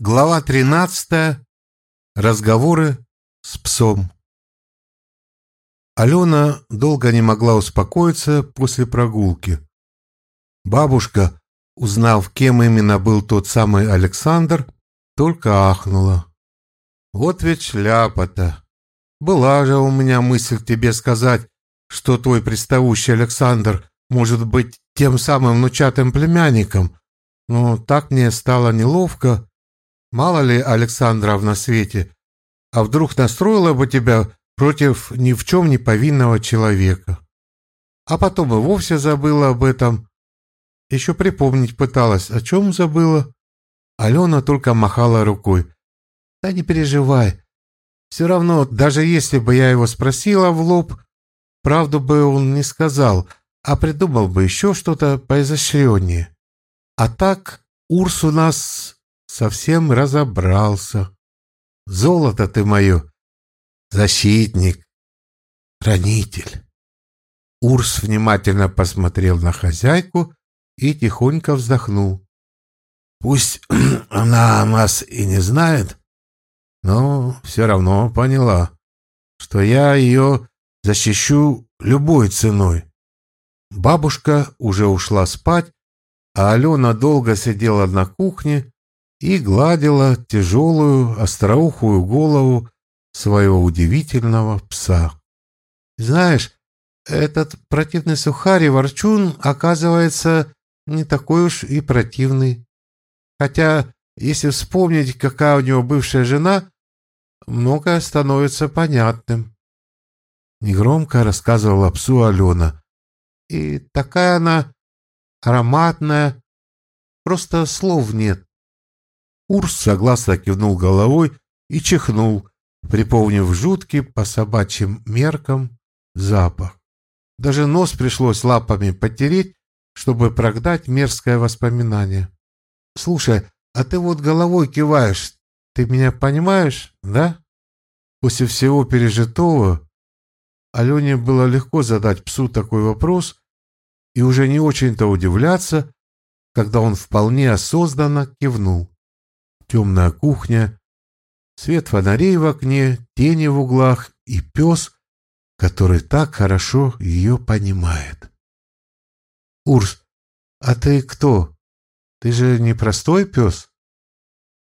Глава 13. Разговоры с псом. Алена долго не могла успокоиться после прогулки. Бабушка, узнав, кем именно был тот самый Александр, только ахнула. «Вот ведь шляпа-то! Была же у меня мысль тебе сказать, что твой приставущий Александр может быть тем самым внучатым племянником, но так мне стало неловко, Мало ли Александров на свете, а вдруг настроила бы тебя против ни в чем не повинного человека. А потом и вовсе забыла об этом. Еще припомнить пыталась, о чем забыла. Алена только махала рукой. Да не переживай. Все равно, даже если бы я его спросила в лоб, правду бы он не сказал, а придумал бы еще что-то поизощреннее. А так Урс у нас совсем разобрался. Золото ты мое, защитник, хранитель. Урс внимательно посмотрел на хозяйку и тихонько вздохнул. Пусть она нас и не знает, но все равно поняла, что я ее защищу любой ценой. Бабушка уже ушла спать, а Алена долго сидела на кухне и гладила тяжелую остроухую голову своего удивительного пса. Знаешь, этот противный сухарь ворчун, оказывается, не такой уж и противный. Хотя, если вспомнить, какая у него бывшая жена, многое становится понятным. Негромко рассказывала псу Алена. И такая она ароматная, просто слов нет. Урс согласно кивнул головой и чихнул, припомнив жуткий по собачьим меркам запах. Даже нос пришлось лапами потереть, чтобы прогнать мерзкое воспоминание. «Слушай, а ты вот головой киваешь, ты меня понимаешь, да?» После всего пережитого Алене было легко задать псу такой вопрос и уже не очень-то удивляться, когда он вполне осознанно кивнул темная кухня, свет фонарей в окне, тени в углах и пес, который так хорошо ее понимает. «Урс, а ты кто? Ты же не простой пес?»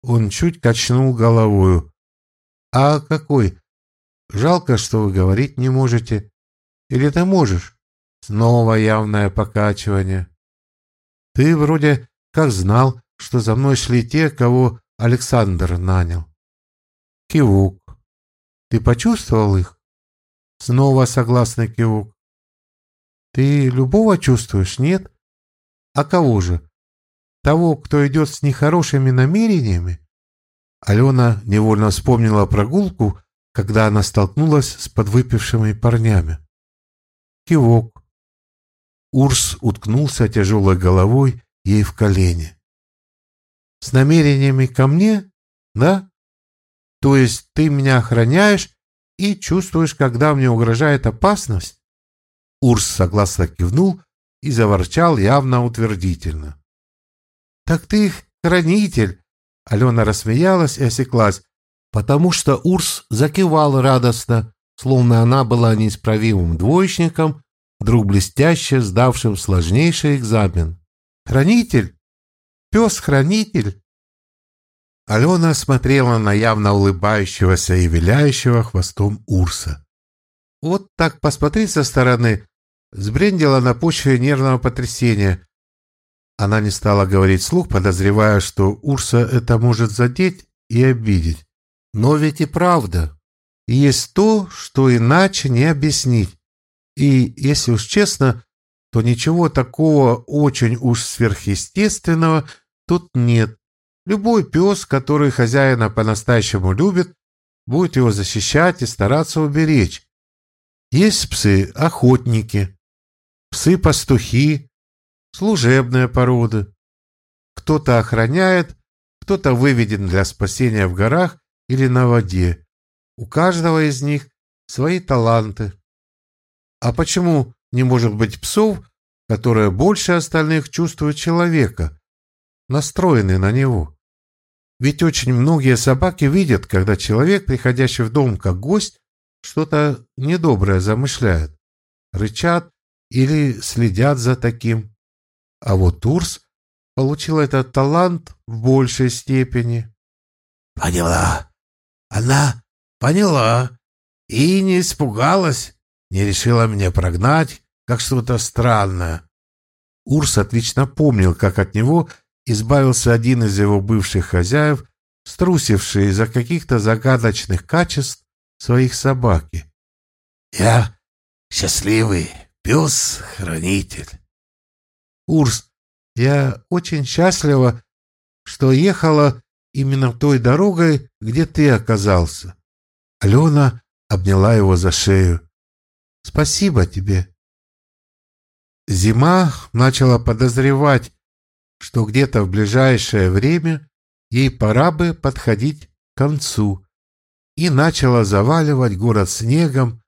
Он чуть качнул головою. «А какой? Жалко, что вы говорить не можете. Или ты можешь?» Снова явное покачивание. «Ты вроде как знал, что за мной шли те, кого Александр нанял. Кивук. Ты почувствовал их? Снова согласный кивук. Ты любого чувствуешь, нет? А кого же? Того, кто идет с нехорошими намерениями? Алена невольно вспомнила прогулку, когда она столкнулась с подвыпившими парнями. Кивок. Урс уткнулся тяжелой головой ей в колени с намерениями ко мне, да? То есть ты меня охраняешь и чувствуешь, когда мне угрожает опасность?» Урс согласно кивнул и заворчал явно утвердительно. «Так ты хранитель!» Алена рассмеялась и осеклась, потому что Урс закивал радостно, словно она была неисправимым двоечником, вдруг блестяще сдавшим сложнейший экзамен. «Хранитель? Пес-хранитель. Алена смотрела на явно улыбающегося и виляющего хвостом Урса. Вот так посмотреть со стороны, сбрендила на почве нервного потрясения. Она не стала говорить слух, подозревая, что Урса это может задеть и обидеть. Но ведь и правда. Есть то, что иначе не объяснить. И, если уж честно, то ничего такого очень уж сверхъестественного – тут нет. Любой пес, который хозяина по-настоящему любит, будет его защищать и стараться уберечь. Есть псы-охотники, псы-пастухи, служебные породы. Кто-то охраняет, кто-то выведен для спасения в горах или на воде. У каждого из них свои таланты. А почему не может быть псов, которые больше остальных чувствуют человека, настроены на него. Ведь очень многие собаки видят, когда человек, приходящий в дом как гость, что-то недоброе замышляет. Рычат или следят за таким. А вот Урс получил этот талант в большей степени. Поняла. Она поняла и не испугалась, не решила меня прогнать, как что-то странное. Урс отлично помнил, как от него избавился один из его бывших хозяев, струсивший из-за каких-то загадочных качеств своих собаки. «Я счастливый пес-хранитель». «Урс, я очень счастлива, что ехала именно той дорогой, где ты оказался». Алена обняла его за шею. «Спасибо тебе». Зима начала подозревать, что где-то в ближайшее время ей пора бы подходить к концу, и начала заваливать город снегом,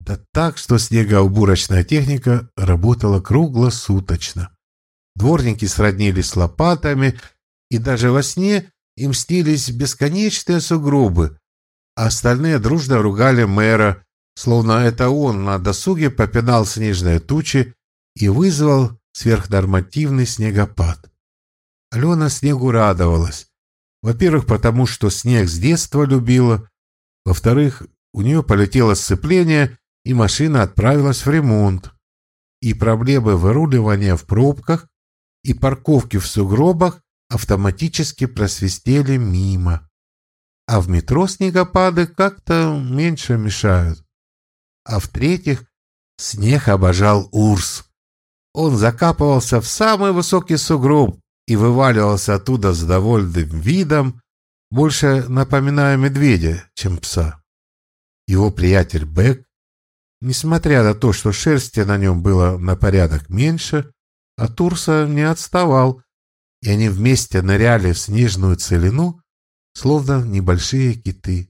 да так, что снегоуборочная техника работала круглосуточно. Дворники сроднились лопатами, и даже во сне им снились бесконечные сугробы, а остальные дружно ругали мэра, словно это он на досуге попинал снежные тучи и вызвал сверхнормативный снегопад. Алена снегу радовалась. Во-первых, потому что снег с детства любила. Во-вторых, у нее полетело сцепление, и машина отправилась в ремонт. И проблемы выруливания в пробках, и парковки в сугробах автоматически просвистели мимо. А в метро снегопады как-то меньше мешают. А в-третьих, снег обожал Урс. Он закапывался в самый высокий сугроб и вываливался оттуда с довольным видом, больше напоминая медведя, чем пса. Его приятель Бек, несмотря на то, что шерсти на нем было на порядок меньше, от Урса не отставал, и они вместе ныряли в снежную целину, словно небольшие киты.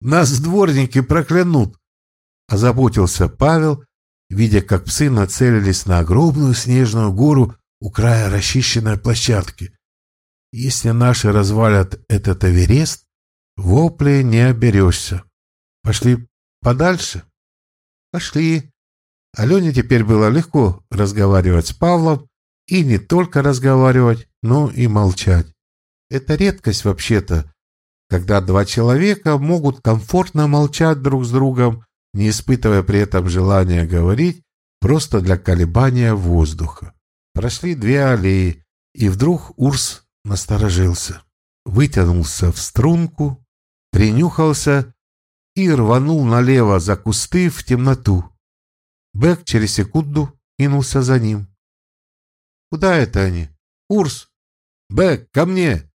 «Нас дворники проклянут!» — озаботился Павел, видя, как псы нацелились на огромную снежную гору у края расчищенной площадки. Если наши развалят этот Эверест, вопли не оберешься. Пошли подальше? Пошли. Алене теперь было легко разговаривать с Павлом, и не только разговаривать, но и молчать. Это редкость вообще-то, когда два человека могут комфортно молчать друг с другом не испытывая при этом желания говорить, просто для колебания воздуха. Прошли две аллеи, и вдруг Урс насторожился, вытянулся в струнку, принюхался и рванул налево за кусты в темноту. Бэк через секунду кинулся за ним. «Куда это они? Урс! Бэк, ко мне!»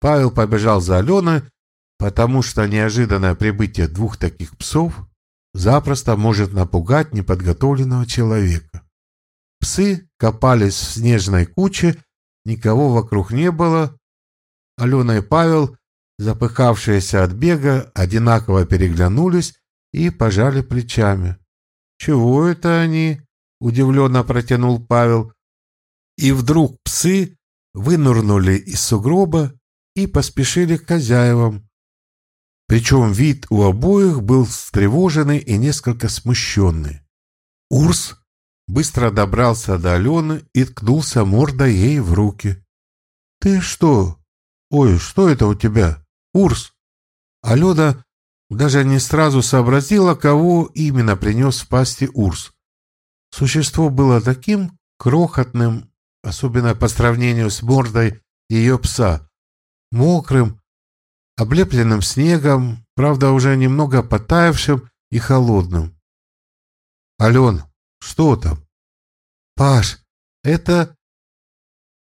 Павел побежал за Аленой, потому что неожиданное прибытие двух таких псов запросто может напугать неподготовленного человека. Псы копались в снежной куче, никого вокруг не было. Алена и Павел, запыхавшиеся от бега, одинаково переглянулись и пожали плечами. «Чего это они?» — удивленно протянул Павел. И вдруг псы вынырнули из сугроба и поспешили к хозяевам, причем вид у обоих был встревоженный и несколько смущенный. Урс быстро добрался до Алены и ткнулся мордой ей в руки. «Ты что? Ой, что это у тебя? Урс?» Алена даже не сразу сообразила, кого именно принес в пасти Урс. Существо было таким крохотным, особенно по сравнению с мордой ее пса, мокрым, облепленным снегом, правда, уже немного потаявшим и холодным. «Ален, что там?» «Паш, это...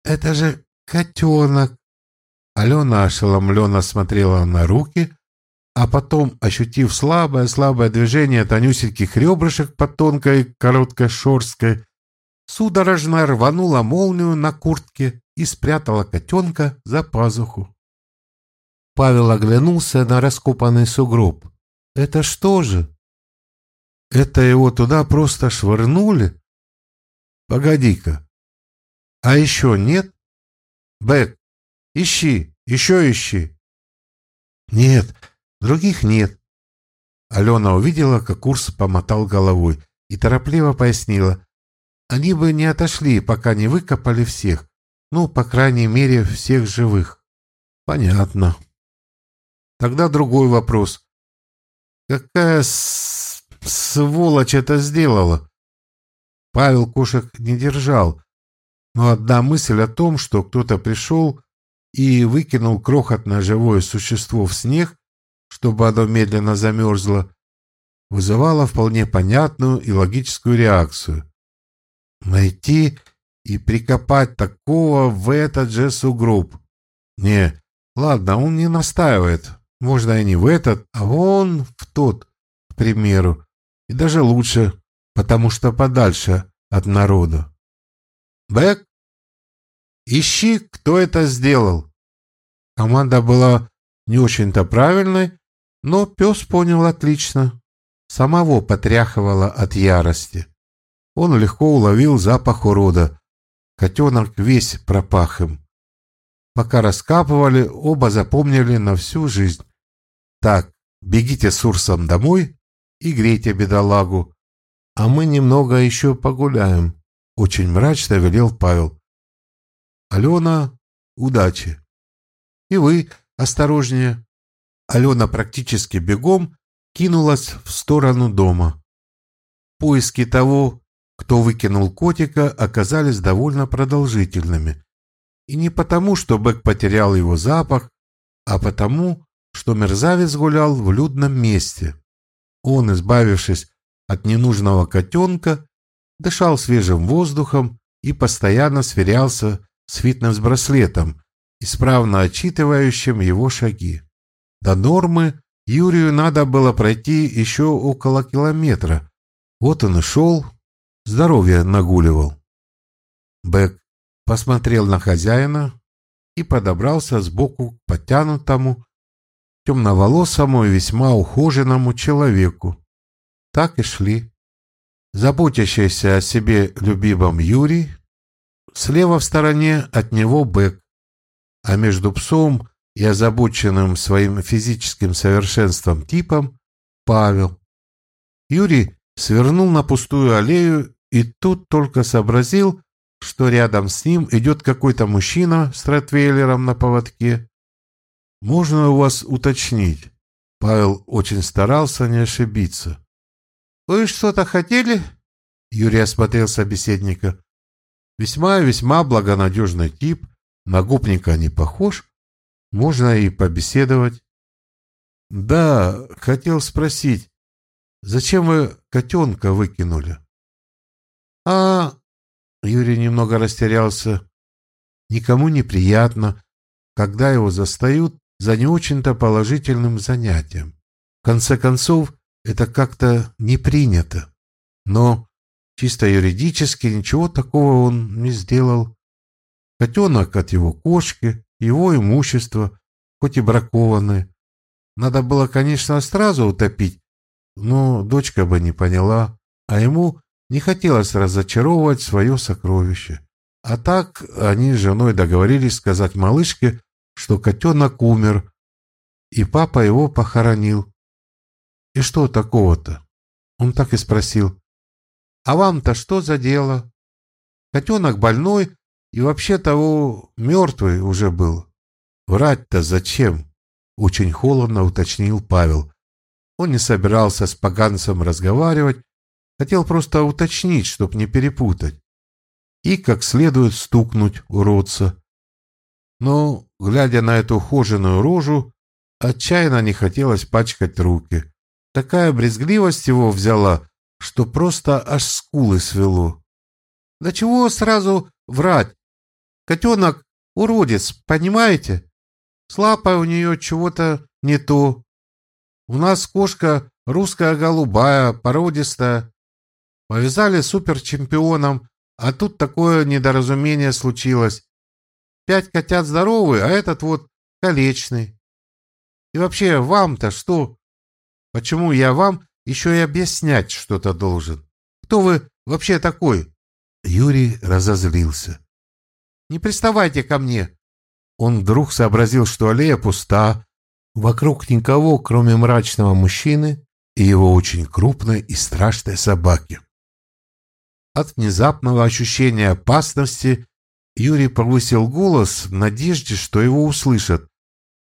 это же котенок!» Алена ошеломленно смотрела на руки, а потом, ощутив слабое-слабое движение тонюсеньких ребрышек под тонкой короткой шорсткой, судорожно рванула молнию на куртке и спрятала котенка за пазуху. Павел оглянулся на раскопанный сугроб. «Это что же?» «Это его туда просто швырнули?» «Погоди-ка. А еще нет?» «Бэк, ищи, Еще ищи. Нет, других нет. Алена увидела, как Курс помотал головой и торопливо пояснила. Они бы не отошли, пока не выкопали всех. Ну, по крайней мере, всех живых. Понятно. Тогда другой вопрос. Какая сволочь это сделала? Павел кошек не держал, но одна мысль о том, что кто-то пришел и выкинул крохотное живое существо в снег, чтобы оно медленно замерзло, вызывала вполне понятную и логическую реакцию. Найти и прикопать такого в этот же сугроб. Не, ладно, он не настаивает. Можно и не в этот, а вон в тот, к примеру. И даже лучше, потому что подальше от народа. Бэк, ищи, кто это сделал. Команда была не очень-то правильной, но пес понял отлично. Самого потряхивало от ярости. Он легко уловил запах урода. Котенок весь пропах им. Пока раскапывали, оба запомнили на всю жизнь. Так, бегите с Урсом домой и грейте бедолагу, а мы немного еще погуляем, очень мрачно велел Павел. Алена, удачи. И вы осторожнее. Алена практически бегом кинулась в сторону дома. Поиски того, кто выкинул котика, оказались довольно продолжительными. И не потому, что Бэк потерял его запах, а потому, что мерзавец гулял в людном месте. Он, избавившись от ненужного котенка, дышал свежим воздухом и постоянно сверялся с фитнес-браслетом, исправно отчитывающим его шаги. До нормы Юрию надо было пройти еще около километра. Вот он и шел, здоровье нагуливал. Бэк посмотрел на хозяина и подобрался сбоку к подтянутому, темноволосому и весьма ухоженному человеку. Так и шли. Заботящийся о себе любимом Юрий, слева в стороне от него Бэк, а между псом и озабоченным своим физическим совершенством типом Павел. Юрий свернул на пустую аллею и тут только сообразил, что рядом с ним идет какой-то мужчина с ротвейлером на поводке. «Можно у вас уточнить?» Павел очень старался не ошибиться. «Вы что-то хотели?» Юрий осмотрел собеседника. Весьма-весьма благонадежный тип, на гопника не похож. Можно и побеседовать. «Да, хотел спросить, зачем вы котенка выкинули?» «А...» Юрий немного растерялся. «Никому неприятно, когда его застают за не очень-то положительным занятием. В конце концов, это как-то не принято. Но чисто юридически ничего такого он не сделал. Котенок от его кошки, его имущество, хоть и бракованное. Надо было, конечно, сразу утопить, но дочка бы не поняла, а ему не хотелось разочаровывать свое сокровище. А так они с женой договорились сказать малышке, что котенок умер, и папа его похоронил. И что такого-то? Он так и спросил. А вам-то что за дело? Котенок больной и вообще того мертвый уже был. Врать-то зачем? Очень холодно уточнил Павел. Он не собирался с поганцем разговаривать, хотел просто уточнить, чтоб не перепутать. И как следует стукнуть уродца. Но, глядя на эту ухоженную рожу, отчаянно не хотелось пачкать руки. Такая брезгливость его взяла, что просто аж скулы свело. Да чего сразу врать? Котенок уродец, понимаете? С лапой у нее чего-то не то. У нас кошка русская голубая, породистая. Повязали суперчемпионом, а тут такое недоразумение случилось. Пять котят здоровые, а этот вот колечный. И вообще, вам-то что? Почему я вам еще и объяснять что-то должен? Кто вы вообще такой?» Юрий разозлился. «Не приставайте ко мне. Он вдруг сообразил, что аллея пуста, вокруг никого, кроме мрачного мужчины и его очень крупной и страшной собаки. От внезапного ощущения опасности Юрий повысил голос в надежде, что его услышат,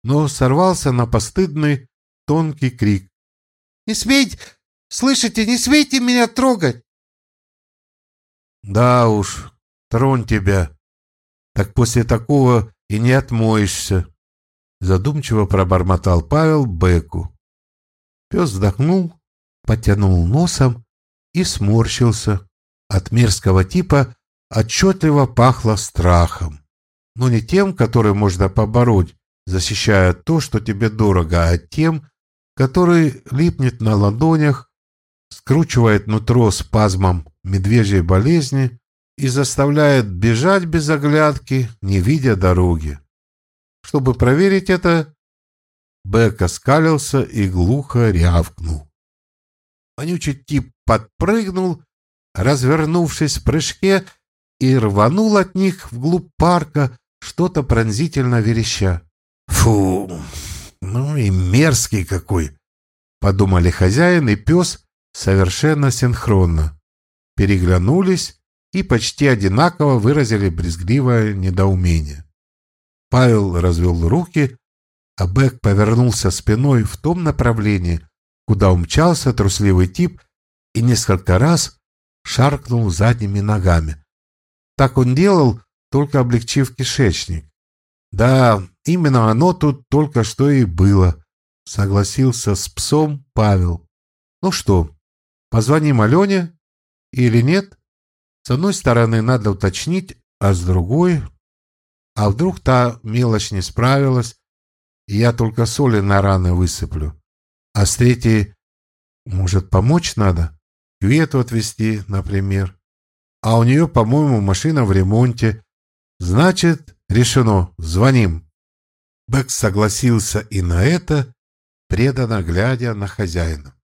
но сорвался на постыдный тонкий крик. «Не смейте! Слышите, не смейте меня трогать!» «Да уж, тронь тебя! Так после такого и не отмоешься!» Задумчиво пробормотал Павел Беку. Пес вздохнул, потянул носом и сморщился. От мерзкого типа отчетливо пахло страхом. Но не тем, который можно побороть, защищая то, что тебе дорого, а тем, который липнет на ладонях, скручивает нутро спазмом медвежьей болезни и заставляет бежать без оглядки, не видя дороги. Чтобы проверить это, Бек оскалился и глухо рявкнул. Вонючий тип подпрыгнул, развернувшись в прыжке, и рванул от них вглубь парка, что-то пронзительно вереща. «Фу, ну и мерзкий какой!» — подумали хозяин и пес совершенно синхронно. Переглянулись и почти одинаково выразили брезгливое недоумение. Павел развел руки, а Бек повернулся спиной в том направлении, куда умчался трусливый тип и несколько раз шаркнул задними ногами. Так он делал, только облегчив кишечник. Да, именно оно тут только что и было, согласился с псом Павел. Ну что, позвоним Алене или нет? С одной стороны, надо уточнить, а с другой... А вдруг та мелочь не справилась, и я только соли на раны высыплю. А с третьей, может, помочь надо? Квету отвезти, например. А у нее, по-моему, машина в ремонте. Значит, решено, звоним. Бэк согласился и на это, преданно глядя на хозяина.